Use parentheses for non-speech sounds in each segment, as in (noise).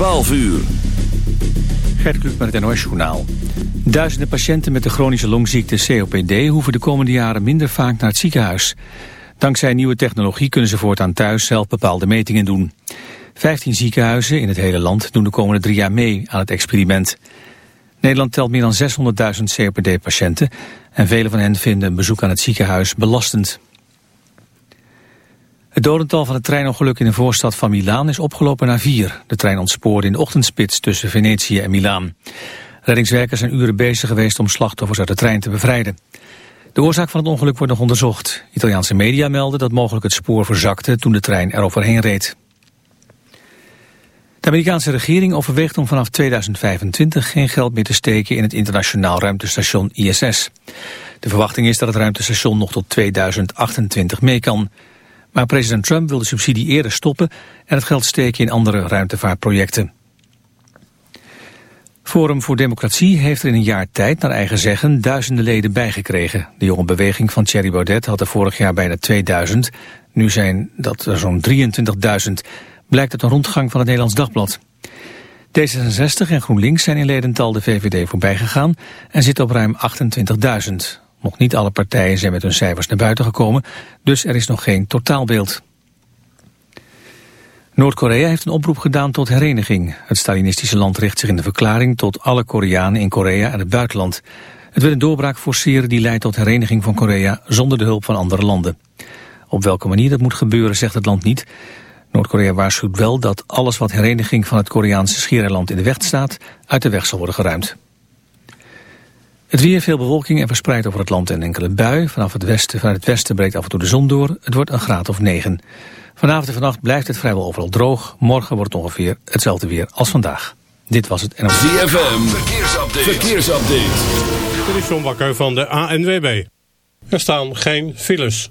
12 uur. Gert Kluk met het NOS Journaal. Duizenden patiënten met de chronische longziekte COPD... hoeven de komende jaren minder vaak naar het ziekenhuis. Dankzij nieuwe technologie kunnen ze voortaan thuis zelf bepaalde metingen doen. Vijftien ziekenhuizen in het hele land doen de komende drie jaar mee aan het experiment. Nederland telt meer dan 600.000 COPD-patiënten... en vele van hen vinden een bezoek aan het ziekenhuis belastend. Het dodental van het treinongeluk in de voorstad van Milaan is opgelopen naar vier. De trein ontspoorde in de ochtendspits tussen Venetië en Milaan. Reddingswerkers zijn uren bezig geweest om slachtoffers uit de trein te bevrijden. De oorzaak van het ongeluk wordt nog onderzocht. Italiaanse media melden dat mogelijk het spoor verzakte toen de trein eroverheen reed. De Amerikaanse regering overweegt om vanaf 2025 geen geld meer te steken in het internationaal ruimtestation ISS. De verwachting is dat het ruimtestation nog tot 2028 mee kan. Maar president Trump wil de subsidie eerder stoppen en het geld steken in andere ruimtevaartprojecten. Forum voor Democratie heeft er in een jaar tijd naar eigen zeggen duizenden leden bijgekregen. De jonge beweging van Thierry Baudet had er vorig jaar bijna 2000. Nu zijn dat er zo'n 23.000, blijkt uit een rondgang van het Nederlands Dagblad. D66 en GroenLinks zijn in ledental de VVD voorbijgegaan en zitten op ruim 28.000. Nog niet alle partijen zijn met hun cijfers naar buiten gekomen, dus er is nog geen totaalbeeld. Noord-Korea heeft een oproep gedaan tot hereniging. Het Stalinistische land richt zich in de verklaring tot alle Koreanen in Korea en het buitenland. Het wil een doorbraak forceren die leidt tot hereniging van Korea zonder de hulp van andere landen. Op welke manier dat moet gebeuren zegt het land niet. Noord-Korea waarschuwt wel dat alles wat hereniging van het Koreaanse schiereiland in de weg staat uit de weg zal worden geruimd. Het weer, veel bewolking en verspreid over het land en enkele bui. Vanaf het westen, vanuit het westen breekt af en toe de zon door. Het wordt een graad of 9. Vanavond en vannacht blijft het vrijwel overal droog. Morgen wordt het ongeveer hetzelfde weer als vandaag. Dit was het NOS. ZFM, verkeersupdate. verkeersupdate. Dit is John Bakker van de ANWB. Er staan geen files.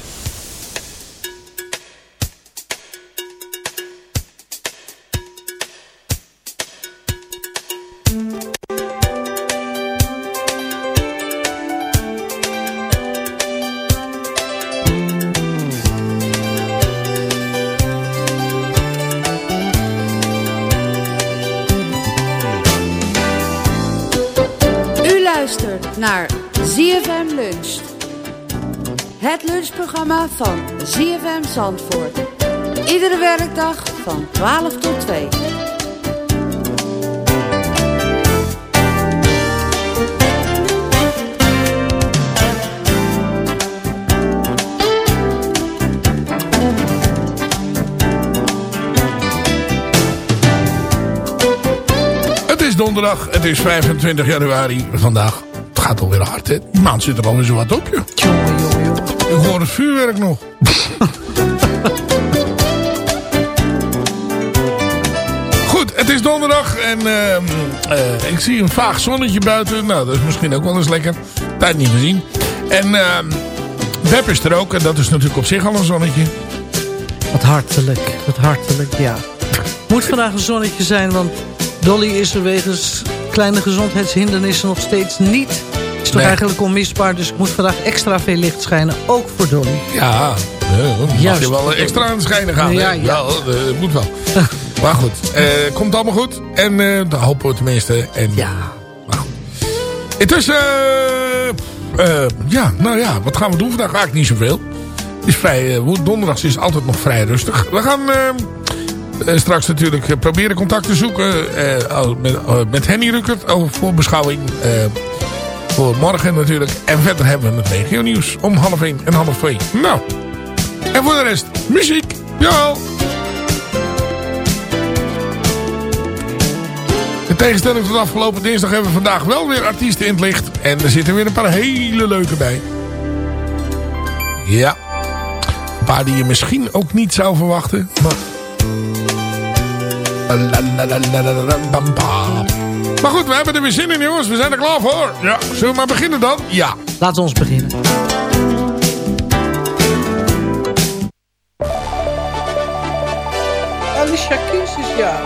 Het lunchprogramma van ZFM Zandvoort. Iedere werkdag van 12 tot 2. Het is donderdag, het is 25 januari vandaag. Het gaat alweer hard, hè? Die maand zit er alweer zo wat op, joh. Ik hoor het vuurwerk nog. (laughs) Goed, het is donderdag en ehm, eh, ik zie een vaag zonnetje buiten. Nou, dat is misschien ook wel eens lekker. Tijd niet gezien. En uh, is er ook en dat is natuurlijk op zich al een zonnetje. Wat hartelijk, wat hartelijk, ja. Moet vandaag een zonnetje zijn, want Dolly is er wegens kleine gezondheidshindernissen nog steeds niet. Is toch eigenlijk onmisbaar, dus ik moet vandaag extra veel licht schijnen, ook voor Dolly. Ja, uh, mag je wel extra aan het schijnen gaan. Ja, ja. ja dat moet wel. (laughs) maar goed, uh, komt allemaal goed. En uh, dat hopen we tenminste. En, ja. Maar goed. Intussen, ja, nou ja, wat gaan we doen vandaag? Eigenlijk niet zoveel. Het is vrij, donderdags is altijd nog vrij rustig. We gaan uh, straks natuurlijk proberen contact te zoeken uh, met, uh, met Henny Ruckert over voorbeschouwing voor morgen natuurlijk. En verder hebben we het regio nieuws om half 1 en half 2. Nou, en voor de rest muziek. Ja. In tegenstelling tot afgelopen dinsdag hebben we vandaag wel weer artiesten in het licht. En er zitten weer een paar hele leuke bij. Ja. Een paar die je misschien ook niet zou verwachten. Maar... Maar goed, we hebben er weer zin in jongens. We zijn er klaar voor. Ja. Zullen we maar beginnen dan? Ja. Laten we ons beginnen. Alicia Keys is ja.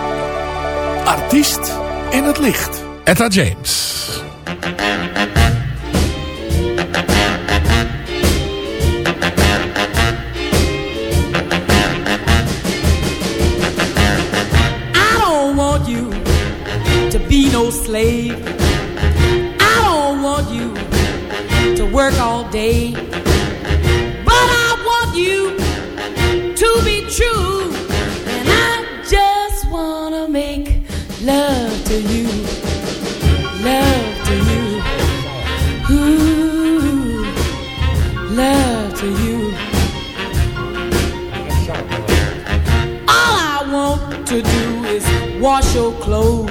Artiest in het licht. Etta James. Wash your clothes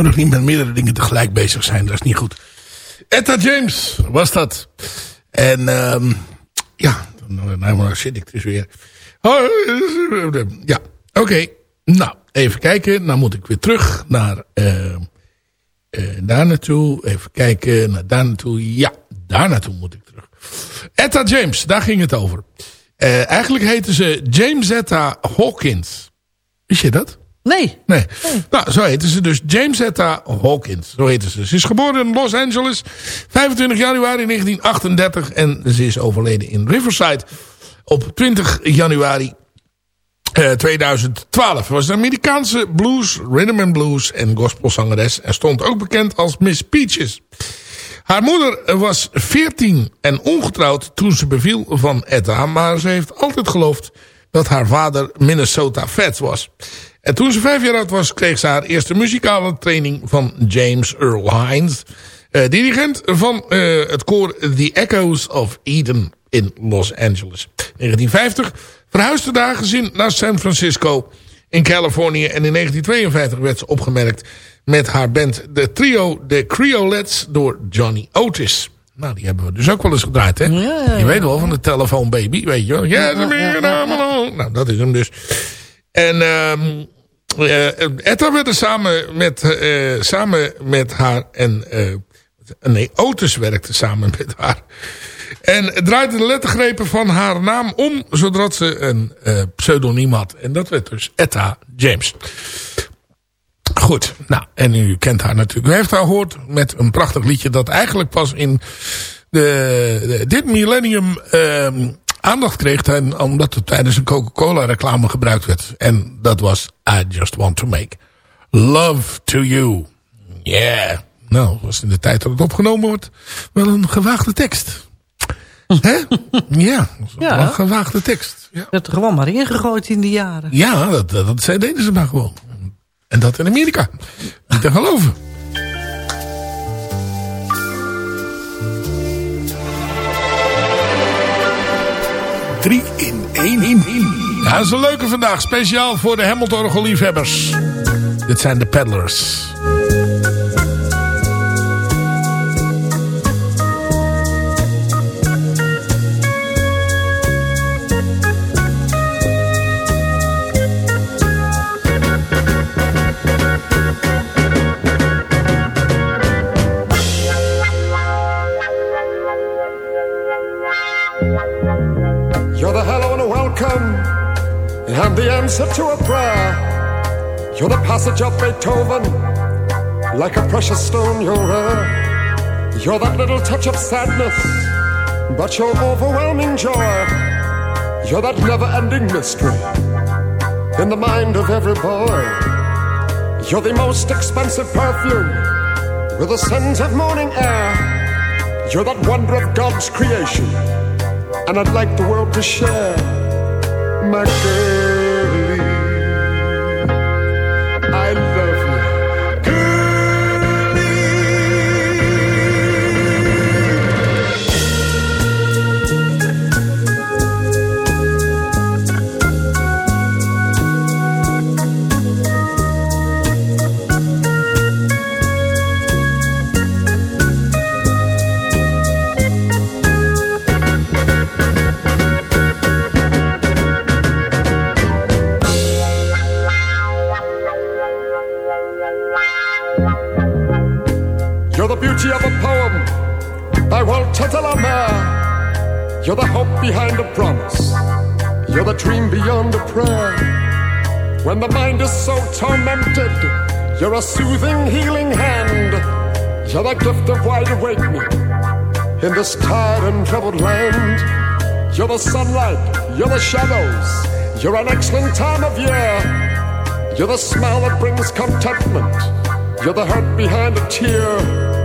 moet nog niet met meerdere dingen tegelijk bezig zijn. Dat is niet goed. Etta James was dat. En um, ja, nou maar zit ik dus weer. Ja, oké. Nou, even kijken. Dan moet ik weer terug naar uh, eh, daar naartoe. Even kijken. Naar daar naartoe. Ja, daar naartoe moet ik terug. Etta James, daar ging het over. Eh, eigenlijk heette ze James Etta Hawkins. Wist je dat? Nee. Nee. Nou, zo heette ze dus James Etta Hawkins. Zo heette ze. Ze is geboren in Los Angeles. 25 januari 1938. En ze is overleden in Riverside. Op 20 januari eh, 2012. Ze was een Amerikaanse blues, rhythm and blues en gospelzangeres. En stond ook bekend als Miss Peaches. Haar moeder was 14 en ongetrouwd toen ze beviel van Etta. Maar ze heeft altijd geloofd dat haar vader Minnesota Fats was. En toen ze vijf jaar oud was, kreeg ze haar eerste muzikale training van James Earl Hines. eh, dirigent van eh, het koor The Echoes of Eden in Los Angeles. 1950 verhuisde haar gezin naar San Francisco in Californië. En in 1952 werd ze opgemerkt met haar band de trio The Creolettes door Johnny Otis. Nou, die hebben we dus ook wel eens gedraaid, hè? Ja, ja, Je weet wel van de telefoon baby, weet je wel. Yes, I'm alone. Nou, dat is hem dus. En ehm eh, Etta werd er samen met, eh, samen met haar en... eh, nee, Otis werkte samen (laughs) met haar. En draaide de lettergrepen van haar naam om... zodat ze een pseudoniem had. En dat werd dus Etta James. Goed, nou, en u kent haar natuurlijk. U heeft haar gehoord met een prachtig liedje... dat eigenlijk pas in de, de- dit millennium ehm, aandacht kreeg... En, omdat het tijdens een Coca-Cola reclame gebruikt werd. En dat was I Just Want To Make Love To You. Yeah. Nou, was in de tijd dat het opgenomen wordt... wel een gewaagde tekst. (laughs) Hè? Ja, een gewaagde tekst. Ja. werd er gewoon maar ingegooid in die jaren. Ja, dat, dat, dat deden ze maar gewoon. En dat in Amerika. Niet te geloven. Drie in één. Ja, dat is een leuke vandaag. Speciaal voor de Hamilton liefhebbers. Dit zijn de Peddlers. And the answer to a prayer. You're the passage of Beethoven, like a precious stone you're rare. You're that little touch of sadness, but you're overwhelming joy. You're that never-ending mystery in the mind of every boy. You're the most expensive perfume with a scent of morning air. You're that wonder of God's creation and I'd like the world to share my girlie. You're a soothing, healing hand. You're the gift of wide awakening in this tired and troubled land. You're the sunlight, you're the shadows, you're an excellent time of year. You're the smile that brings contentment. You're the hurt behind a tear.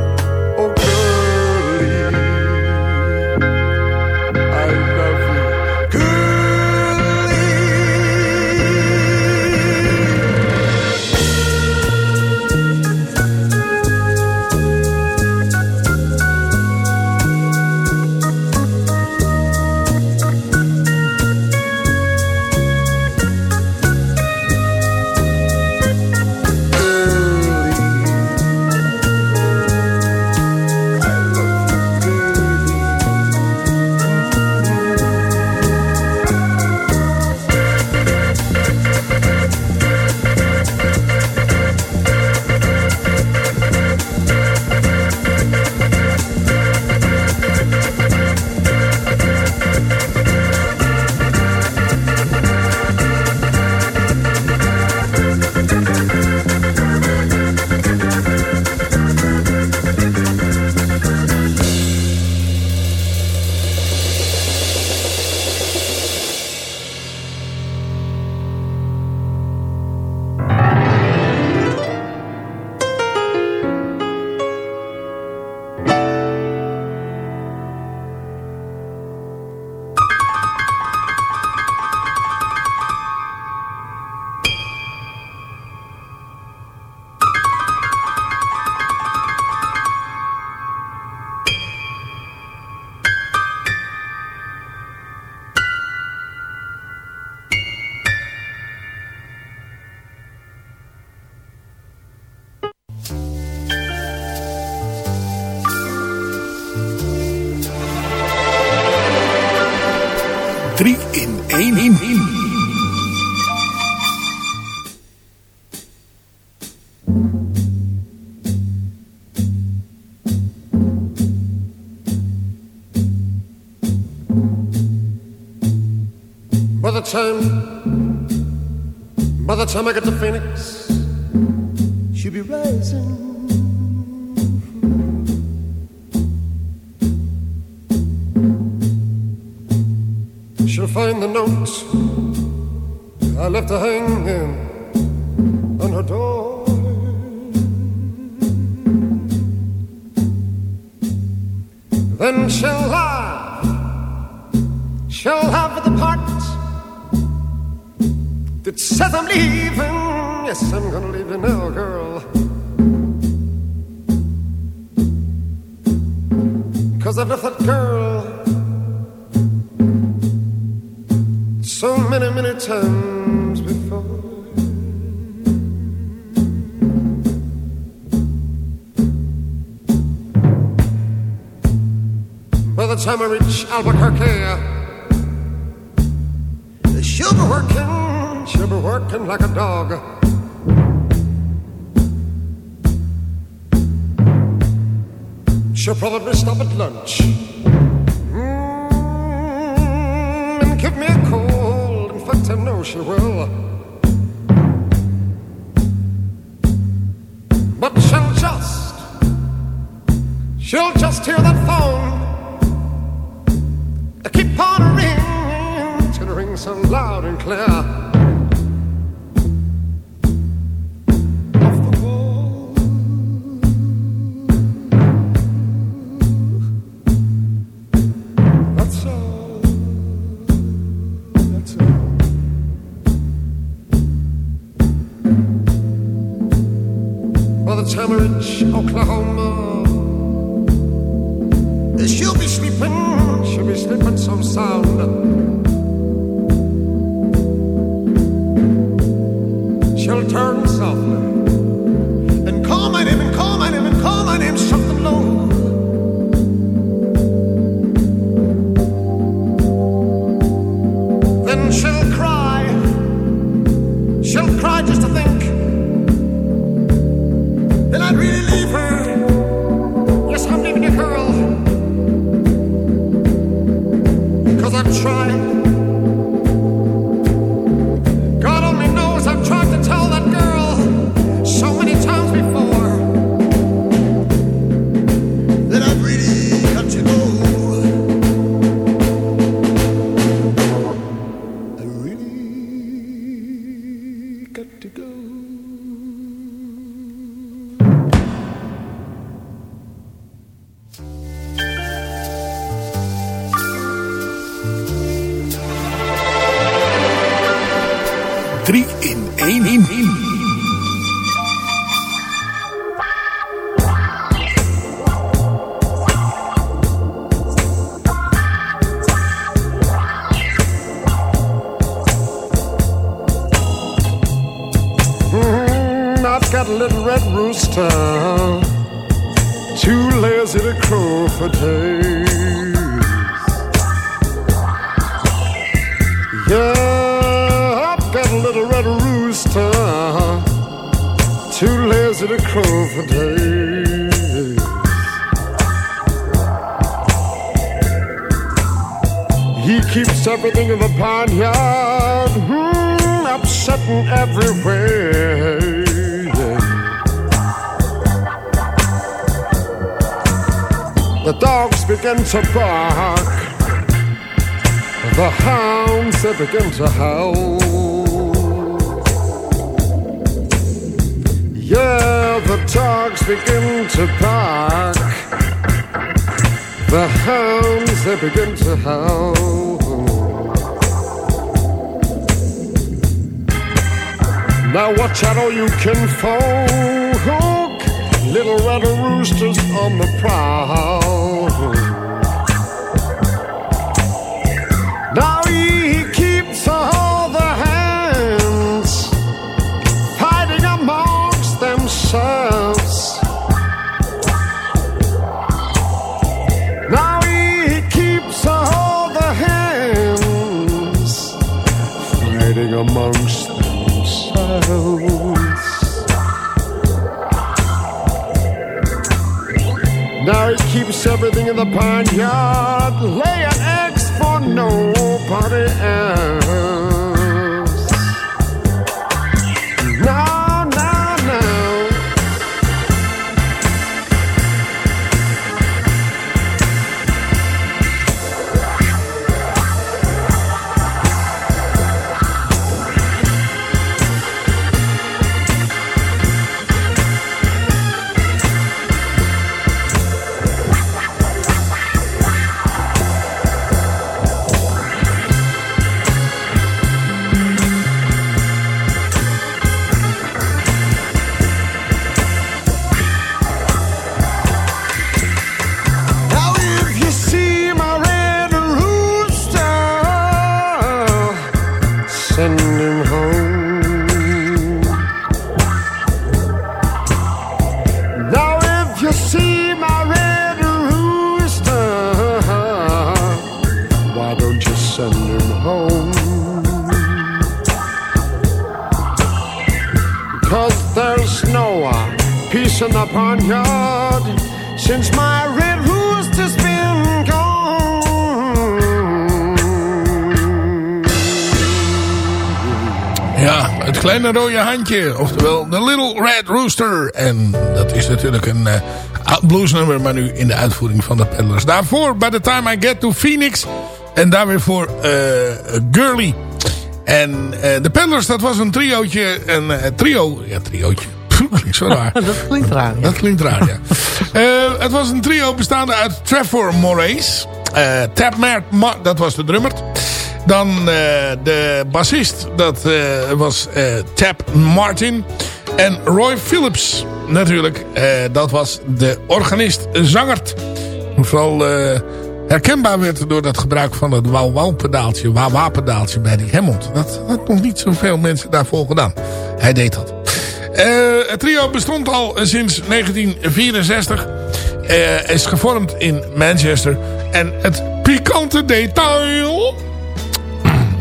time, by the time I get to Phoenix, she'll be rising. She'll find the note I left her hang was a different girl. So many, many times before. By the time I reach Albuquerque, she'll be working, she'll be working like a dog. He'll probably stop at lunch. I'm trying. to bark. The hounds, they begin to howl. Yeah, the dogs begin to bark. The hounds, they begin to howl. Now watch out all you can fall. Little red roosters on the prowl. Everything in the barnyard, laying eggs for nobody else. Ja, het kleine rode handje. Oftewel, The Little Red Rooster. En dat is natuurlijk een oud bluesnummer, maar nu in de uitvoering van de Peddlers. Daarvoor, By the Time I Get to Phoenix. En daar weer voor eh, Girly. En eh, de Peddlers, dat was een triootje. Een trio, ja triootje. Klinkt zo raar. Dat klinkt raar. ja. Dat klinkt raar, ja. (laughs) Het was een trio bestaande uit Trevor Moraes. Tab Mert, Ma- dat was de drummer. Dan eh, de bassist, dat eh, was eh, Tab Martin. En Roy Phillips, natuurlijk. dat was de organist-zangert. Vooral herkenbaar werd door dat gebruik van het wauw-wauw-pedaaltje. Wauw-wauw-pedaaltje bij die Hammond. Dat had nog niet zoveel mensen daarvoor gedaan. Hij deed dat. Het trio bestond al sinds 1964. Eh, is gevormd in Manchester. En het pikante detail...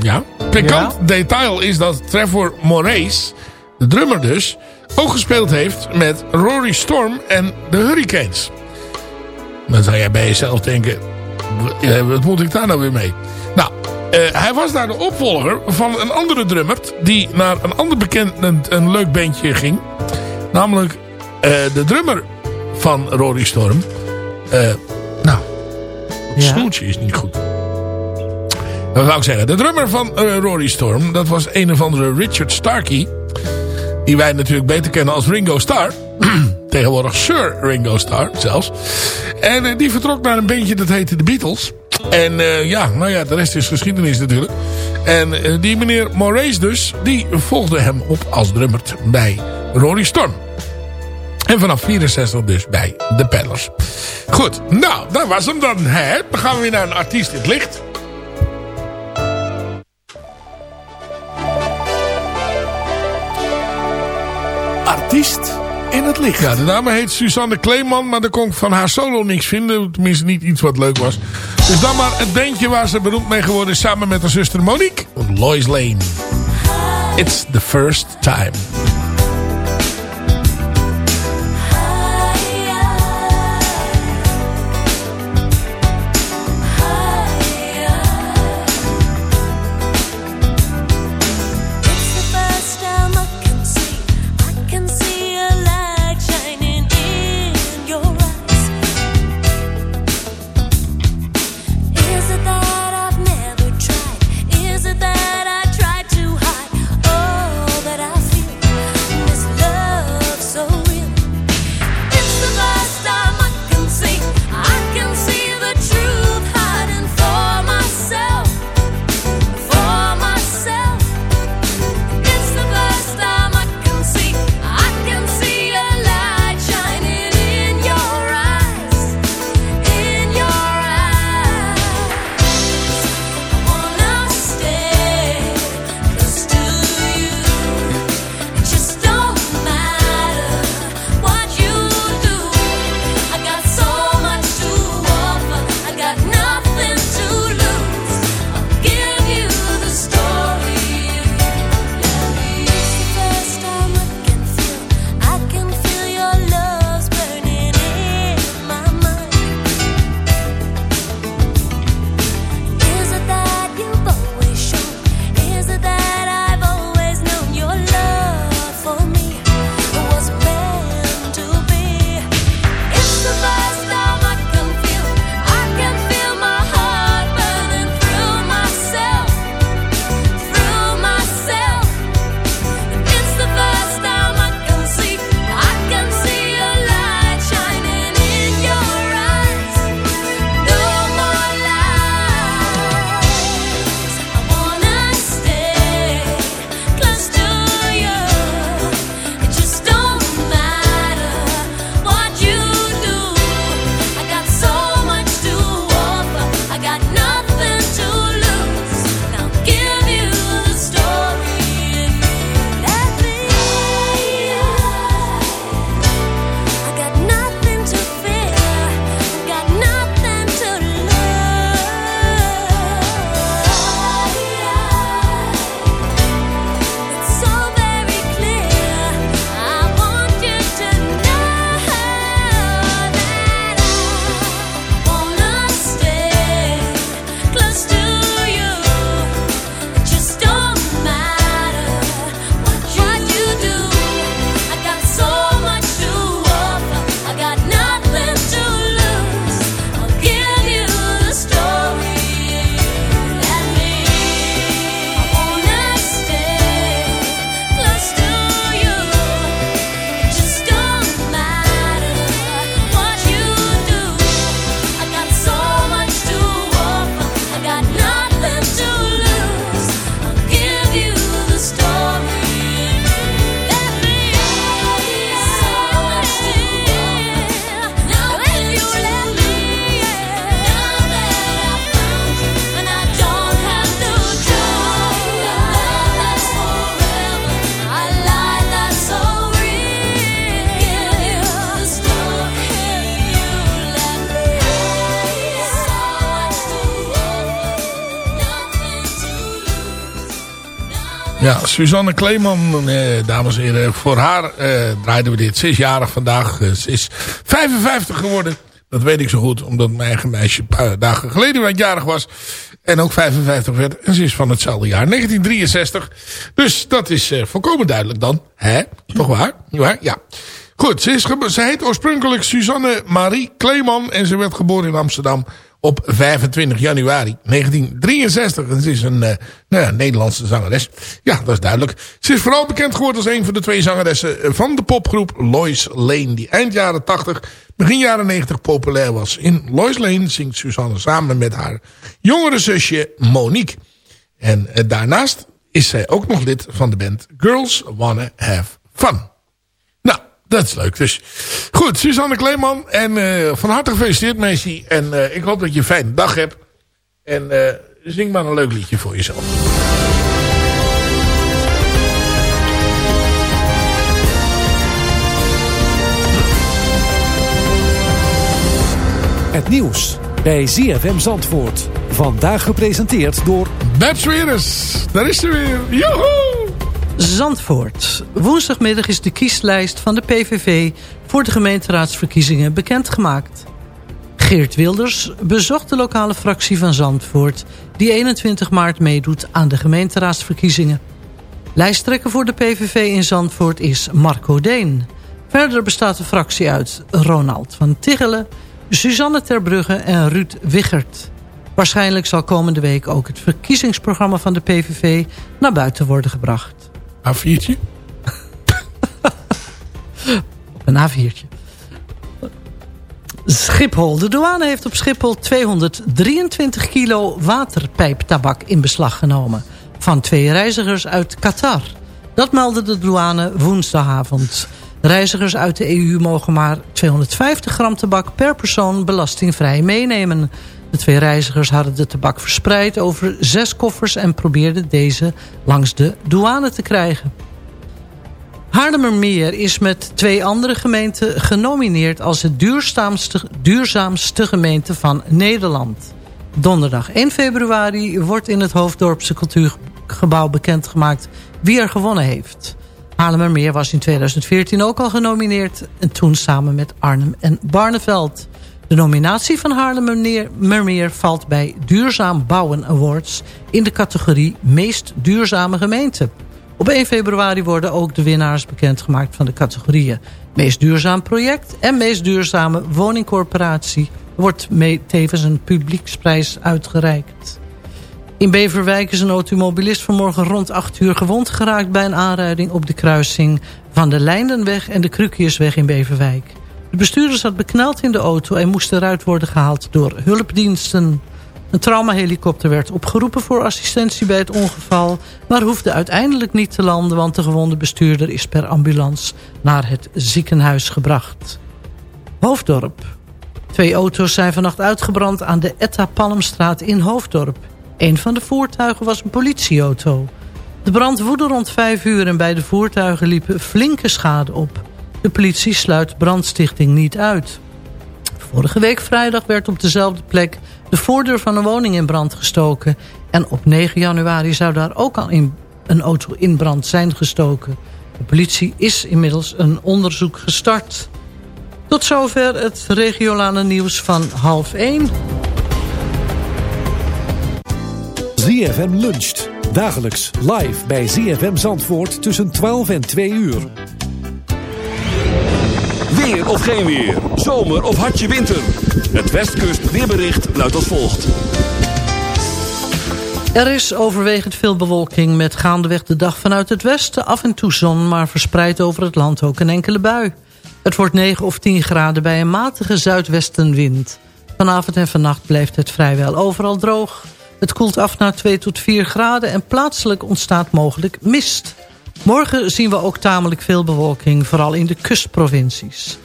ja, pikant detail is dat Trevor Moraes, de drummer dus... ook gespeeld heeft met Rory Storm en de Hurricanes. Dan zou jij bij jezelf denken... w- eh, wat moet ik daar nou weer mee? Nou, eh, hij was daar de opvolger van een andere drummer... die naar een ander bekend, een, een leuk bandje ging. Namelijk eh, de drummer van Rory Storm. Nou, het Ja. snoertje is niet goed. Dat wou ik zeggen. De drummer van eh, Rory Storm, dat was een of andere Richard Starkey. Die wij natuurlijk beter kennen als Ringo Starr. (clears throat) Tegenwoordig Sir Ringo Starr zelfs. En eh, die vertrok naar een bandje dat heette de Beatles. En eh, ja, nou ja, de rest is geschiedenis natuurlijk. En die meneer Moraes dus, die volgde hem op als drummer bij Rory Storm. En vanaf 64 dus bij de Peddlers. Goed, nou, dat was hem dan. Hè? Dan gaan we weer naar een artiest in het licht. Artiest in het licht. Ja, de dame heet Suzanne Kleeman, maar daar kon ik van haar solo niks vinden. Tenminste niet iets wat leuk was. Dus dan maar het bandje waar ze beroemd mee geworden is samen met haar zuster Monique. Lois Lane. It's the first time. Ja, Suzanne Kleeman, eh, dames en heren. Voor haar eh, draaiden we dit. Ze is jarig vandaag. Eh, ze is 55 geworden. Dat weet ik zo goed, omdat mijn eigen meisje een paar dagen geleden jarig was. En ook 55 werd. En ze is van hetzelfde jaar, 1963. Dus dat is eh, volkomen duidelijk dan. Hè? Toch waar? Ja. ja. Goed, ze, ze heet oorspronkelijk Suzanne Marie Kleeman. En ze werd geboren in Amsterdam op 25 januari 1963. En ze is een uh, nou ja, Nederlandse zangeres. Ja, dat is duidelijk. Ze is vooral bekend geworden als een van de twee zangeressen van de popgroep Lois Lane. Die eind jaren 80, begin jaren 90 populair was. In Lois Lane zingt Suzanne samen met haar jongere zusje Monique. En uh, daarnaast is zij ook nog lid van de band Girls Wanna Have Fun. Dat is leuk. Dus goed, Suzanne Kleeman. En uh, van harte gefeliciteerd, Messi. En uh, ik hoop dat je een fijne dag hebt. En uh, zing maar een leuk liedje voor jezelf. Het nieuws bij ZFM Zandvoort. Vandaag gepresenteerd door... Sweres. Daar is ze weer. Joehoe! Zandvoort. Woensdagmiddag is de kieslijst van de PVV voor de gemeenteraadsverkiezingen bekendgemaakt. Geert Wilders bezocht de lokale fractie van Zandvoort... die 21 maart meedoet aan de gemeenteraadsverkiezingen. Lijsttrekker voor de PVV in Zandvoort is Marco Deen. Verder bestaat de fractie uit Ronald van Tichelen... Suzanne Terbrugge en Ruud Wichert. Waarschijnlijk zal komende week ook het verkiezingsprogramma van de PVV... naar buiten worden gebracht. A4'tje? (laughs) Een A4'tje. Schiphol. De douane heeft op Schiphol 223 kilo waterpijptabak in beslag genomen. Van twee reizigers uit Qatar. Dat meldde de douane woensdagavond. Reizigers uit de EU mogen maar 250 gram tabak per persoon belastingvrij meenemen. De twee reizigers hadden de tabak verspreid over zes koffers... en probeerden deze langs de douane te krijgen. Haarlemmermeer is met twee andere gemeenten genomineerd... als het duurzaamste, duurzaamste gemeente van Nederland. Donderdag 1 februari wordt in het Hoofddorpse Cultuurgebouw bekendgemaakt... wie er gewonnen heeft. Haarlemmermeer was in 2014 ook al genomineerd... en toen samen met Arnhem en Barneveld... De nominatie van Haarlemmermeer valt bij Duurzaam Bouwen Awards... in de categorie Meest Duurzame Gemeente. Op 1 februari worden ook de winnaars bekendgemaakt van de categorieën... Meest Duurzaam Project en Meest Duurzame Woningcorporatie... wordt tevens een publieksprijs uitgereikt. In Beverwijk is een automobilist vanmorgen rond 8 uur gewond geraakt... bij een aanrijding op de kruising van de Leindenweg en de Krukiersweg in Beverwijk. De bestuurder zat bekneld in de auto en moest eruit worden gehaald door hulpdiensten. Een traumahelikopter werd opgeroepen voor assistentie bij het ongeval... maar hoefde uiteindelijk niet te landen... want de gewonde bestuurder is per ambulance naar het ziekenhuis gebracht. Hoofddorp. Twee auto's zijn vannacht uitgebrand aan de Etta Palmstraat in Hoofddorp. Een van de voertuigen was een politieauto. De brand woedde rond vijf uur en bij de voertuigen liepen flinke schade op... De politie sluit brandstichting niet uit. Vorige week vrijdag werd op dezelfde plek de voordeur van een woning in brand gestoken. En op 9 januari zou daar ook al in een auto in brand zijn gestoken. De politie is inmiddels een onderzoek gestart. Tot zover het regionale nieuws van half 1. ZFM luncht. Dagelijks live bij ZFM Zandvoort tussen 12 en 2 uur. Weer of geen weer. Zomer of hartje winter. Het Westkust weerbericht luidt als volgt. Er is overwegend veel bewolking met gaandeweg de dag vanuit het westen. Af en toe zon, maar verspreid over het land ook een enkele bui. Het wordt 9 of 10 graden bij een matige zuidwestenwind. Vanavond en vannacht blijft het vrijwel overal droog. Het koelt af naar 2 tot 4 graden en plaatselijk ontstaat mogelijk mist. Morgen zien we ook tamelijk veel bewolking, vooral in de kustprovincies.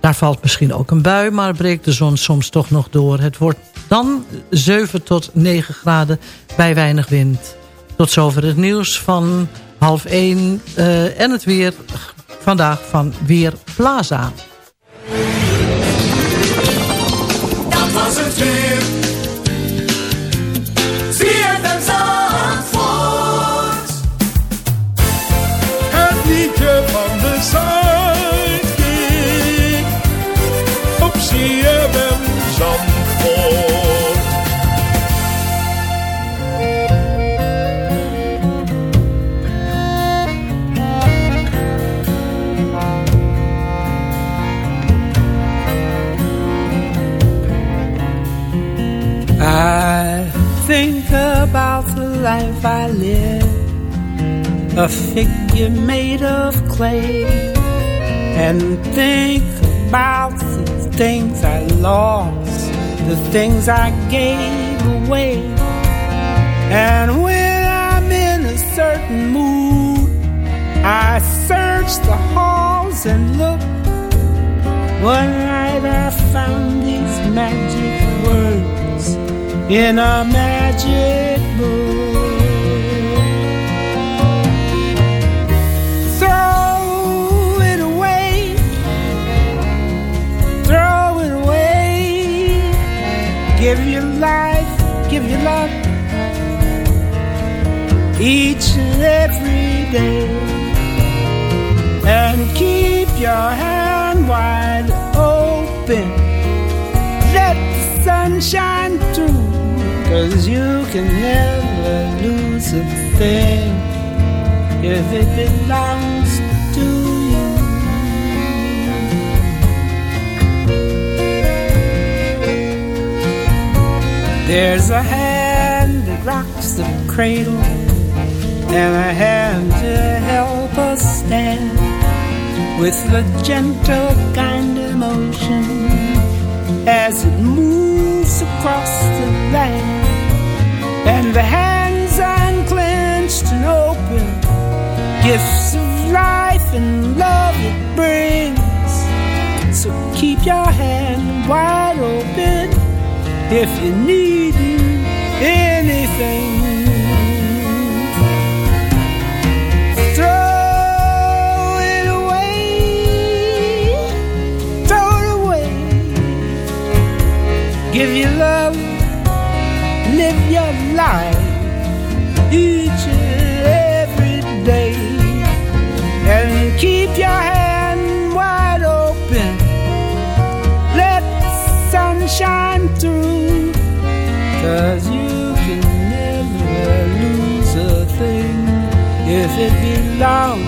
Daar valt misschien ook een bui, maar breekt de zon soms toch nog door. Het wordt dan 7 tot 9 graden bij weinig wind. Tot zover het nieuws van half 1 uh, en het weer vandaag van Weer Plaza. Dat was het weer. I live, a figure made of clay, and think about the things I lost, the things I gave away. And when I'm in a certain mood, I search the halls and look. One night I found these magic words in a magic book. Life, give your love each and every day. And keep your hand wide open. Let the sun shine through. Cause you can never lose a thing if it belongs There's a hand that rocks the cradle and a hand to help us stand with the gentle kind of motion as it moves across the land and the hands unclenched and open gifts of life and love it brings. So keep your hand wide open if you need anything Throw it away, throw it away. Give your love, live your life it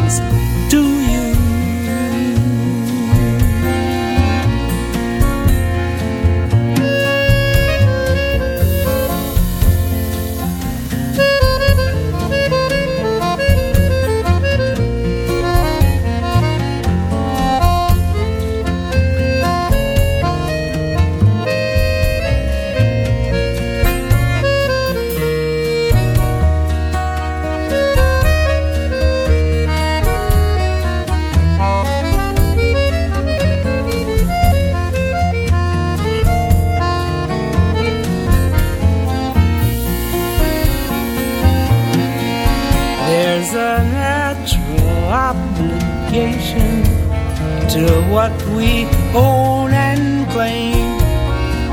what we own and claim,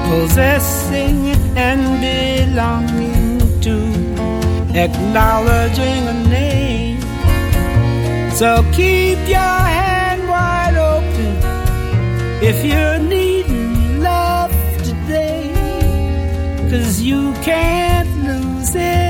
possessing and belonging to, acknowledging a name. So keep your hand wide open if you're needing love today, cause you can't lose it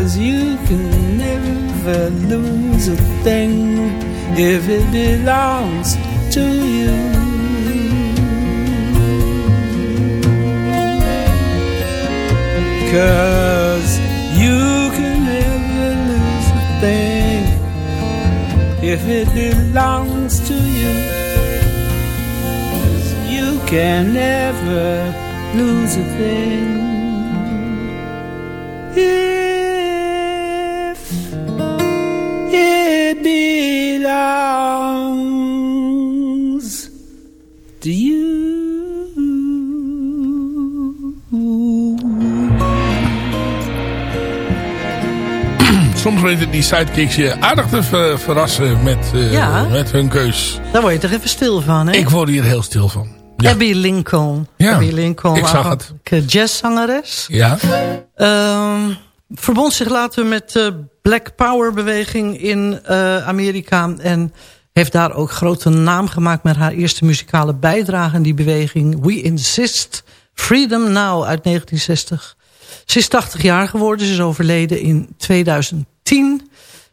Cause you can never lose a thing if it belongs to you. Cause you can never lose a thing if it belongs to you. 'Cause you can never lose a thing. Belongs to you. Soms weten die sidekicks je aardig te ver- verrassen met, eh, Ja. met hun keus. Daar word je toch even stil van, hè? Ik word hier heel stil van. Abby Lincoln. Ja, Abby Lincoln. ik zag eh, Jazzzangeres. Ja. Ehm, verbond zich later met de Black Power beweging in eh, Amerika. En heeft daar ook grote naam gemaakt met haar eerste muzikale bijdrage in die beweging. We Insist Freedom Now uit 1960. Ze is 80 jaar geworden. Ze is overleden in 2010.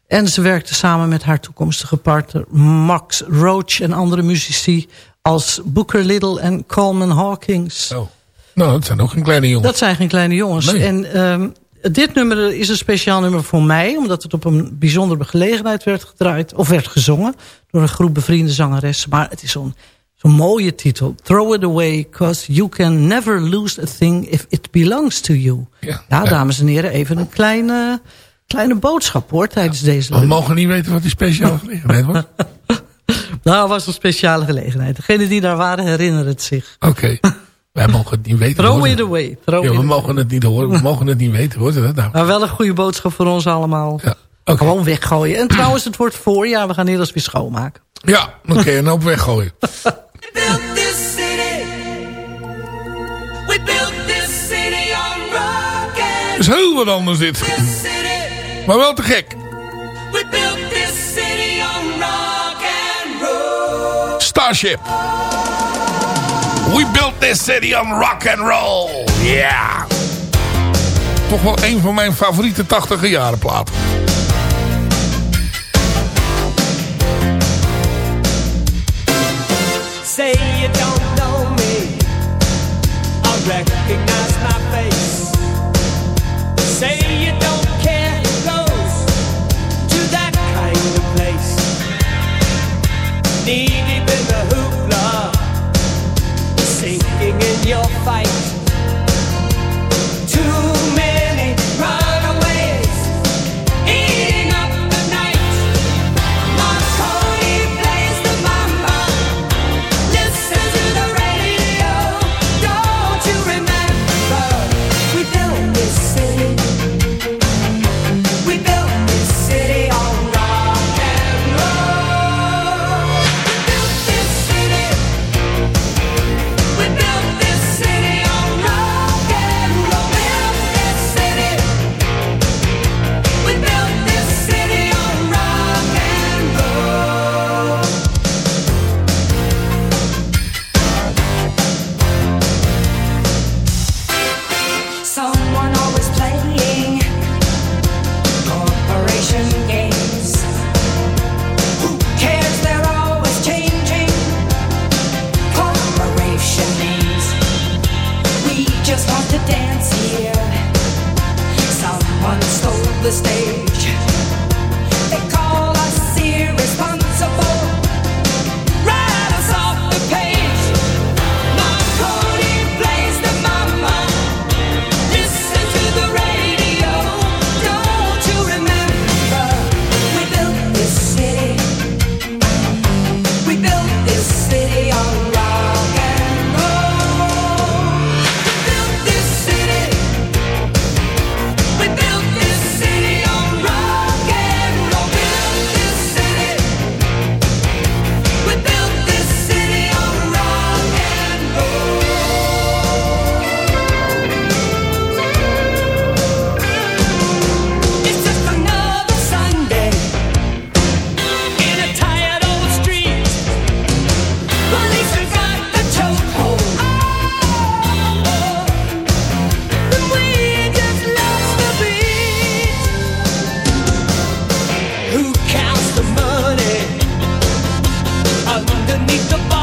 En ze werkte samen met haar toekomstige partner Max Roach en andere muzici als Booker Little en Coleman Hawkins. Oh. Nou, dat zijn ook geen kleine jongens. Dat zijn geen kleine jongens. Nee. En ehm, dit nummer is een speciaal nummer voor mij... omdat het op een bijzondere gelegenheid werd gedraaid... of werd gezongen door een groep bevriende zangeressen. Maar het is zo'n zo'n mooie titel. Throw it away, cause you can never lose a thing... if it belongs to you. Ja, dames en heren, even een kleine, kleine boodschap hoor... tijdens deze We mogen niet weten wat die speciale gelegenheid was. (laughs) Nou, het was een speciale gelegenheid. Degenen die daar waren herinneren het zich. Oké. (laughs) Wij mogen het niet weten. Throw hoor. it away. Throw Ja, it we away. mogen het niet horen. We mogen het niet weten. Hoort u dat nou? Maar wel een goede boodschap voor ons allemaal. Gewoon weggooien. En trouwens, het wordt voorjaar. We gaan eerst weer schoonmaken. Ja, dan kun je een hoop weggooien. (laughs) this city. We built this city on rock and is heel wat anders dit. Maar wel te gek. we built this city on rock and roll. Starship. We built this city on rock and roll. Yeah. Toch wel een van mijn favoriete 80 jaren platen. Say you don't know me. I Keep the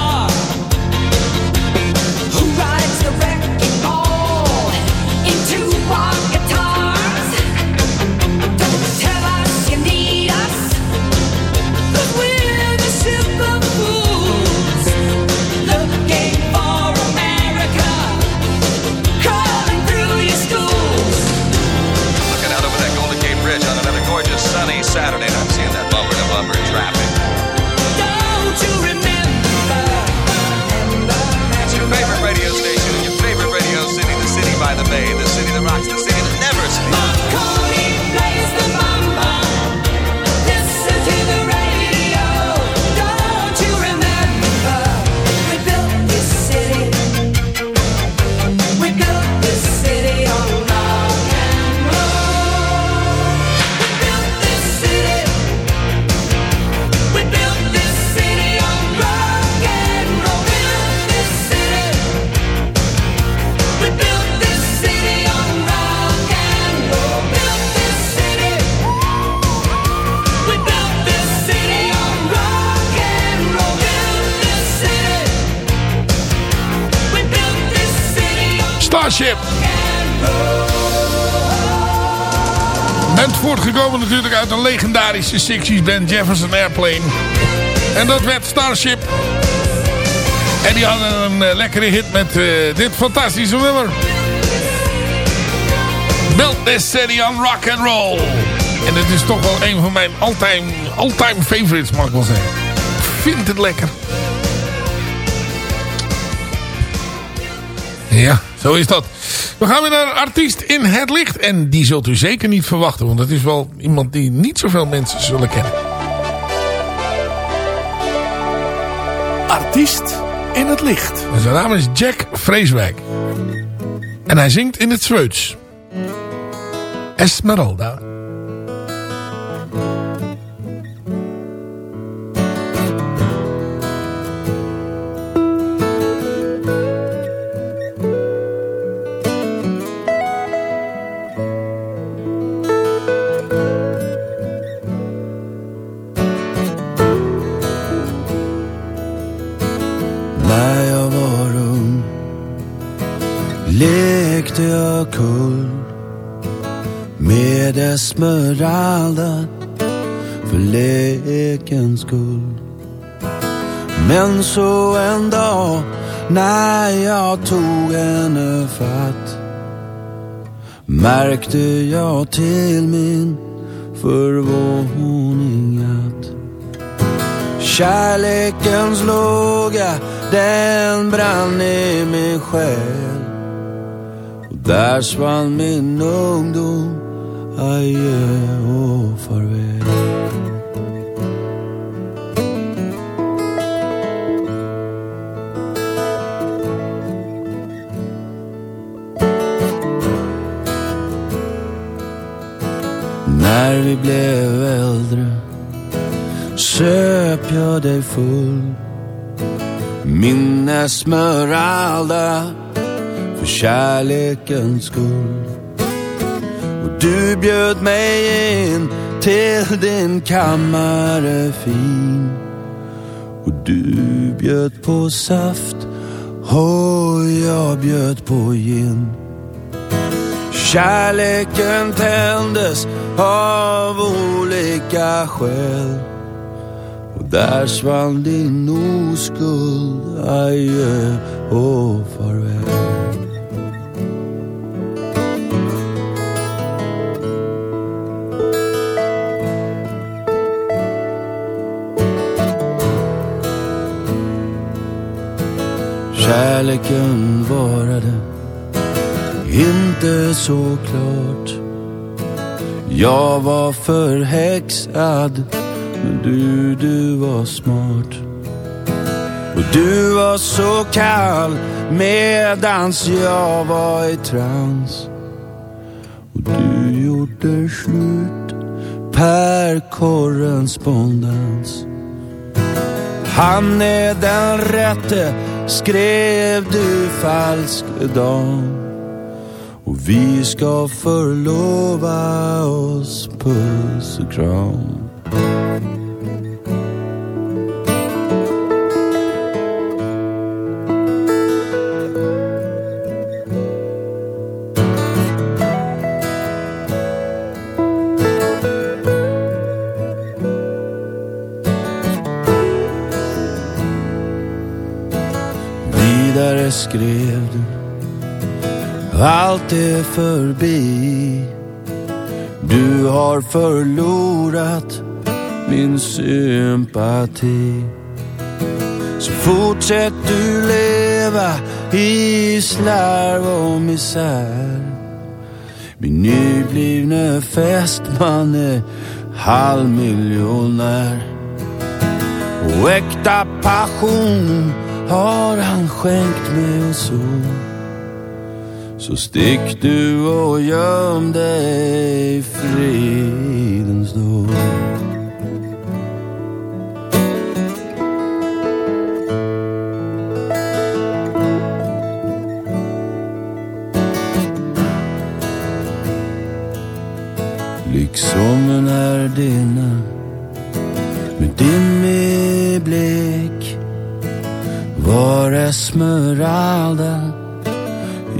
uit een legendarische 60s band Jefferson Airplane. En dat werd Starship. En die hadden een eh, lekkere hit met eh, dit fantastische nummer. Build this city on rock and roll. En het is toch wel een van mijn all-time all-time favorites, mag ik wel zeggen. Ik vind het lekker. Ja, zo is dat. We gaan weer naar een artiest in het licht. En die zult u zeker niet verwachten. Want het is wel iemand die niet zoveel mensen zullen kennen. Artiest in het licht. En zijn naam is Jack Vreeswijk. En hij zingt in het Zweeds. Esmeralda. Esmeralda för lekens skull. Men så en dag när jag tog henne fatt märkte jag till min förvåning att Kärlekens låga, den brann i min själ. Och där svann min ungdom, adjö och farväl. När vi blev äldre söp jag dig full Min Esmeralda för kärlekens skull du bjöd mig in till din kammare fin. Och du bjöd på saft och jag bjöd på gin. Kärleken tändes av olika skäl. Och där svann din oskuld, adjö och farväl. Kärleken varade inte så klart. Jag var förhäxad men du, du var smart. Och du var så kall medans jag var i trans. Och du gjorde slut per korrespondens. Han är den rätte, skrev du falsk dam och vi ska förlova oss, puss och kram. Allt är förbi. Du har förlorat min sympati. Så fortsätt du leva i slarv och misär. Min nyblivne fästman är halvmiljonär. Och äkta passion har han skänkt mig och så så stick du och göm dig i fridens dag Liksom en herdinna med dimmig blick. Var Esmeralda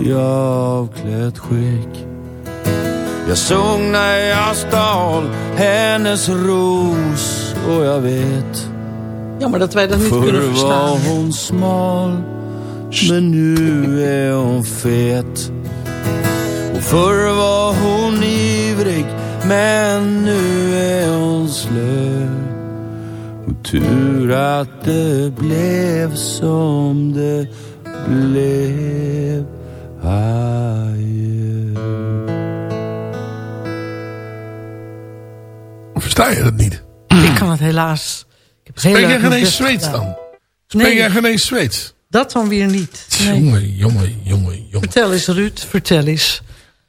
i avklätt skick. Jag såg när jag stal hennes ros och jag vet Jammer dat wij dat niet Förr var hon smal men nu är hon fet. Och förr var hon ivrig men nu är hon slö. Och tur att det blev som det blev. Versta je dat niet? Ik kan het helaas. Ik heb Spreek jij geen eens Zweeds dan? Spreek Nee. jij geen eens Zweeds? Dat dan weer niet. Nee. Jongen, jongen, jongen, jongen. Vertel eens Ruud, vertel eens.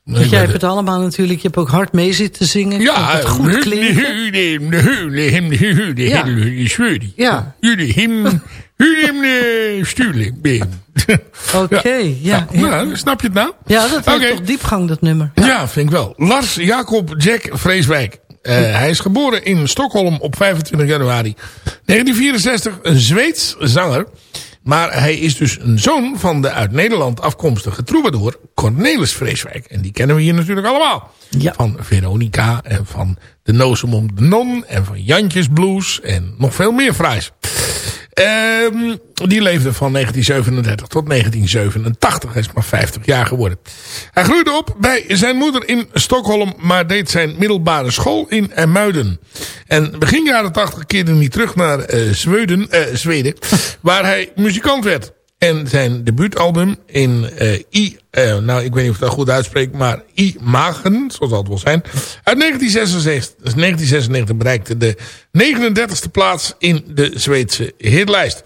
Nee, Want jij hebt het allemaal natuurlijk. Je hebt ook hard mee zitten zingen. Ja, het goed klinken. Ja. Jullie hem, stuurling. Oké, ja. Snap je het nou? Ja, dat heeft Oké. toch diepgang, dat nummer. Ja, vind ik wel. Lars Jacob Jack Vreeswijk. Eh, hij is geboren in Stockholm op 25 januari 1964. Een Zweeds zanger. Maar hij is dus een zoon van de uit Nederland afkomstige troubadour Cornelis Vreeswijk. En die kennen we hier natuurlijk allemaal. Van Veronica en van De Nozem om de Non en van Jantjes Blues en nog veel meer fraais. Ehm, die leefde van 1937 tot 1987. Hij is maar 50 jaar geworden. Hij groeide op bij zijn moeder in Stockholm, maar deed zijn middelbare school in Muiden. En begin jaren 80 keerde hij terug naar eh, Zweden, eh, Zweden, waar hij muzikant werd. En zijn debuutalbum in eh, I, eh, nou ik weet niet of ik dat goed uitspreek, maar I Magen, zo zal het wel zijn. Uit 1966, dus 1996 bereikte de 39e plaats in de Zweedse hitlijst.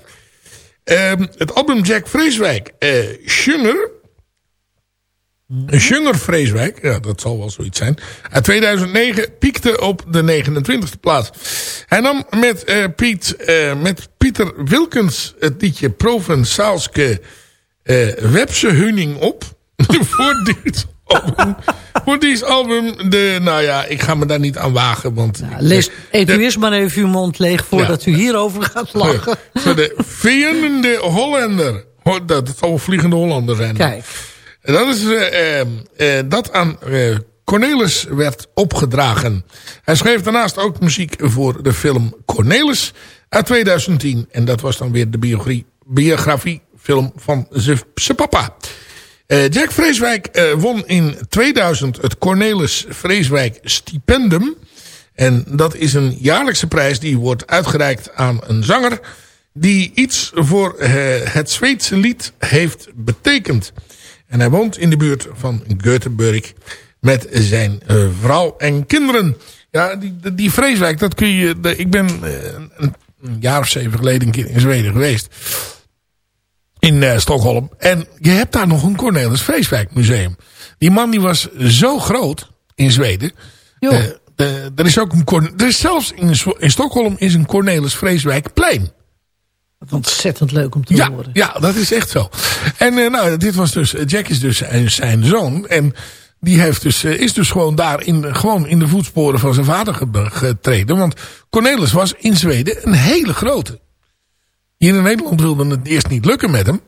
Ehm, het album Jack Vreeswijk, eh Sjunger, Sjunger Vreeswijk, ja dat zal wel zoiets zijn. Uit 2009 piekte op de 29e plaats. Hij nam met, eh, Piet, eh, met Pieter Wilkens het liedje Provençaalske eh Webse Huning op. (laughs) voor dit album. voor dit album, de, nou ja, ik ga me daar niet aan wagen. Want Lees, eet u eerst maar even uw mond leeg voordat u hierover gaat lachen. voor de vierende Hollander. Ho- Dat het zal wel vliegende Hollander zijn. Kijk. Dat is eh, eh, eh, dat aan Cornelis werd opgedragen. Hij schreef daarnaast ook muziek voor de film Cornelis uit 2010. En dat was dan weer de biografie, biografiefilm van zijn papa. Jack Vreeswijk won in 2000 het Cornelis Vreeswijk Stipendum. En dat is een jaarlijkse prijs die wordt uitgereikt aan een zanger... die iets voor het Zweedse lied heeft betekend. En hij woont in de buurt van Göteborg met zijn eh, vrouw en kinderen. Ja, die, die- Vreeswijk, dat kun je... de- ik ben eh, een, jaar of zeven geleden een keer in Zweden geweest. In eh, Stockholm. En je hebt daar nog een Cornelis Vreeswijk museum. Die man die was zo groot in Zweden. Er is ook een er is zelfs in, in Stockholm is een Cornelis Vreeswijk plein. Ontzettend leuk om te Ja, horen. ja, dat is echt zo. En eh, nou, dit was dus, Jack is dus zijn, zijn zoon. En die heeft dus, eh, is dus gewoon daar in, gewoon in de voetsporen van zijn vader ge- getreden. Want Cornelis was in Zweden een hele grote. Hier in Nederland wilde het eerst niet lukken met hem.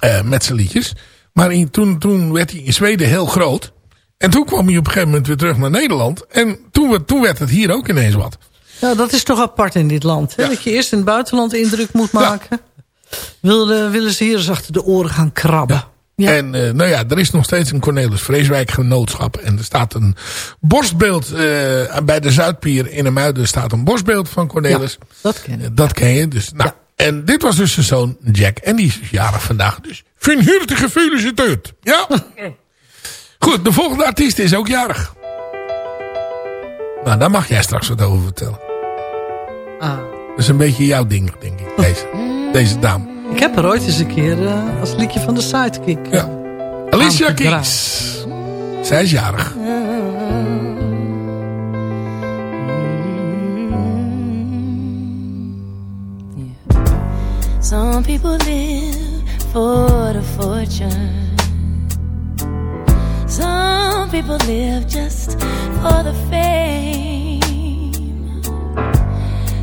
eh, met zijn liedjes. Maar in, toen, toen werd hij in Zweden heel groot. En toen kwam hij op een gegeven moment weer terug naar Nederland. En toen, toen werd het hier ook ineens wat. Nou, dat is toch apart in dit land. Hè? Dat je eerst in het buitenland indruk moet maken. Willen, willen ze hier eens achter de oren gaan krabben. En eh, nou ja, er is nog steeds een Cornelis Vreeswijk genootschap. En er staat een borstbeeld eh, bij de Zuidpier in de Muiden staat een borstbeeld van Cornelis. dat ken ik. Dat ken je. Dus, nou, En dit was dus zijn zoon Jack. En die is dus jarig vandaag. Dus harte gefeliciteerd. Ja. Goed, de volgende artiest is ook jarig. Nou, daar mag jij straks wat over vertellen. Ah. Dat is een beetje jouw ding, denk ik. Deze, (laughs) deze dame. Ik heb er ooit eens een keer eh, als liedje van de Sidekick. Ja. Alicia aangedraaid. Keys. Zij is jarig. Some people live for the fortune. Some people live just for the fame.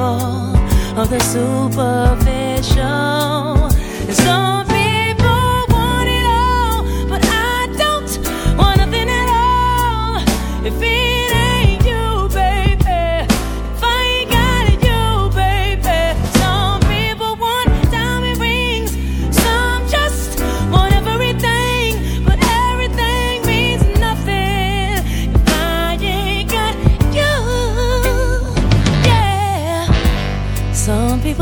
of the superficial.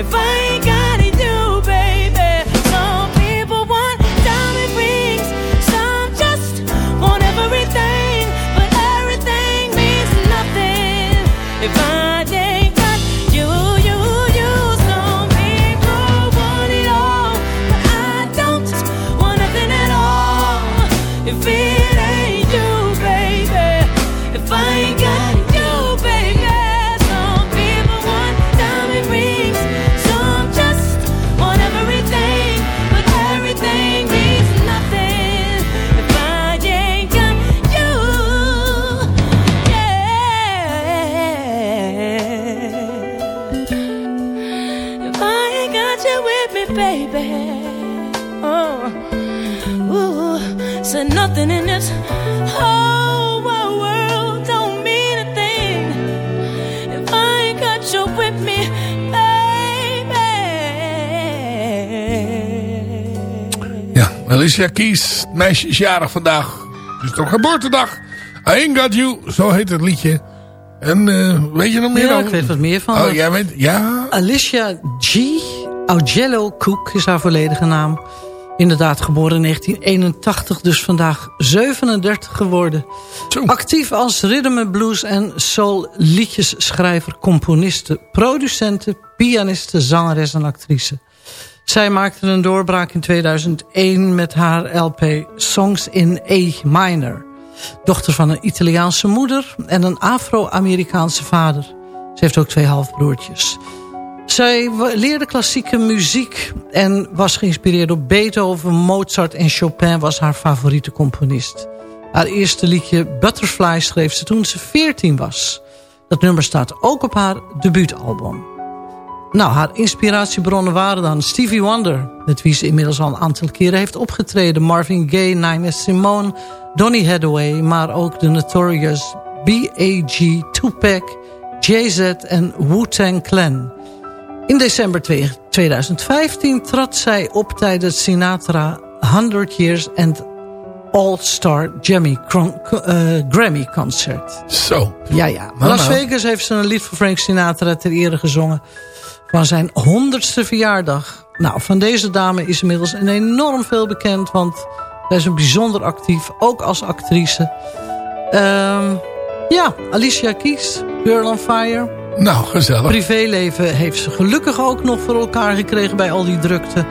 if I ain't Alicia Keys, het meisje is jarig vandaag. Het is toch geboortedag. I Ain't Got You, zo heet het liedje. En eh, weet je nog meer Ja, over? ik weet wat meer van Oh, haar. jij weet, ja? Alicia G. Augello Cook is haar volledige naam. Inderdaad, geboren in 1981, dus vandaag 37 geworden. Actief als rhythm and blues en soul liedjesschrijver, componiste, producente, pianiste, zangeres en actrice. Zij maakte een doorbraak in 2001 met haar LP Songs in A Minor. Dochter van een Italiaanse moeder en een Afro-Amerikaanse vader. Ze heeft ook twee halfbroertjes. Zij leerde klassieke muziek en was geïnspireerd door Beethoven, Mozart en Chopin was haar favoriete componist. Haar eerste liedje Butterfly schreef ze toen ze 14 was. Dat nummer staat ook op haar debuutalbum. Nou, haar inspiratiebronnen waren dan Stevie Wonder... met wie ze inmiddels al een aantal keren heeft opgetreden... Marvin Gaye, Nina Simone, Donny Hathaway... maar ook de Notorious B.A.G., Tupac, Jay-Z en Wu-Tang Clan. In december twee- 2015 trad zij op tijdens Sinatra 100 Years and All-Star eh, Grammy Concert. Zo. Ja, ja. Nou, Las nou. Vegas heeft ze een lied voor Frank Sinatra ter ere gezongen. Van zijn honderdste verjaardag. Nou, van deze dame is inmiddels een enorm veel bekend. Want zij is een bijzonder actief, ook als actrice. Ehm, ja, Alicia Keys, Girl on Fire. Nou, gezellig. Privéleven heeft ze gelukkig ook nog voor elkaar gekregen bij al die drukte.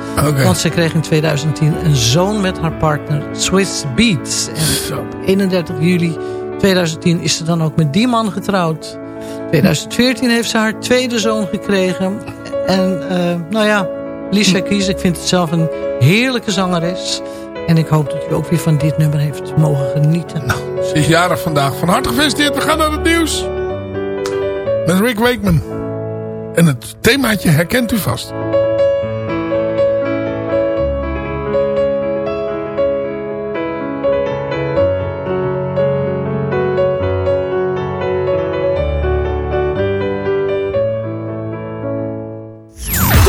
Want ze kreeg in 2010 een zoon met haar partner Swiss Beats. En op 31 juli 2010 is ze dan ook met die man getrouwd. 2014 heeft ze haar tweede zoon gekregen. En eh, nou ja, Alicia Keys, ik vind het zelf een heerlijke zangeres. En ik hoop dat u ook weer van dit nummer heeft mogen genieten. Ze is jarig vandaag. Van harte gefeliciteerd. We gaan naar het nieuws. Met Rick Wakeman. En het themaatje herkent u vast.